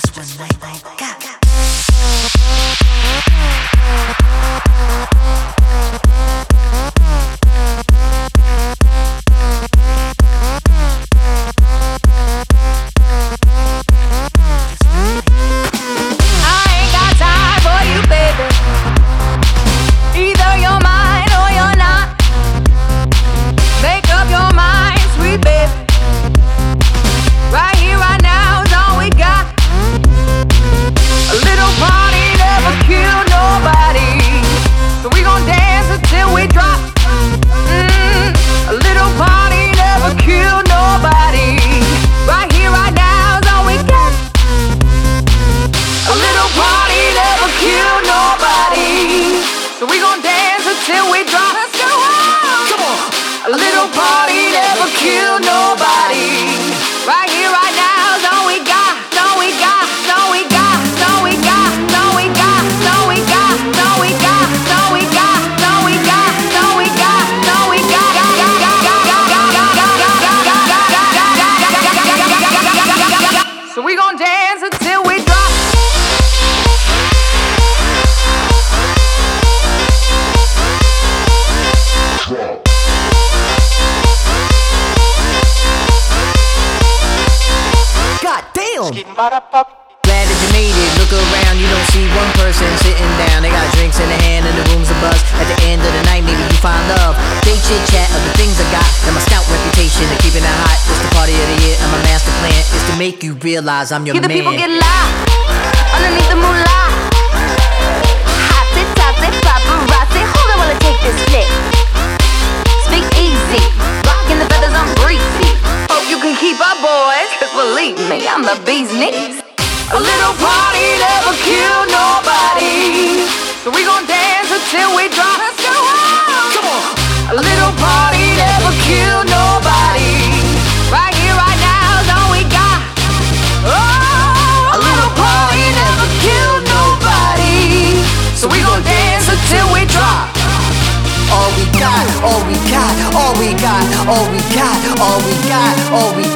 just one night. God. So we gon' dance until we drop. Let's go on. Come on. A little party never killed nobody. Right here, damn! Glad that you made it. Look around, you don't see one person sitting down. They got drinks in their hand and the room's a buzz. At the end of the night, maybe you find love. They chit chat of the things I got and my stout reputation of keeping it hot. It's the party of the year, and my master plan is to make you realize I'm your man. Hear the man. people get loud underneath the moolah. keep boys, cause believe me, I'm the bee's knees. A little party never killed nobody. So we gon' dance until we drop. Let's go on. Come on. A little party never killed nobody. Right here, right now all we got. Oh, a little party never killed nobody. So we gon' dance until we drop. All we got, all we got, all we got, all we got, all we got, all we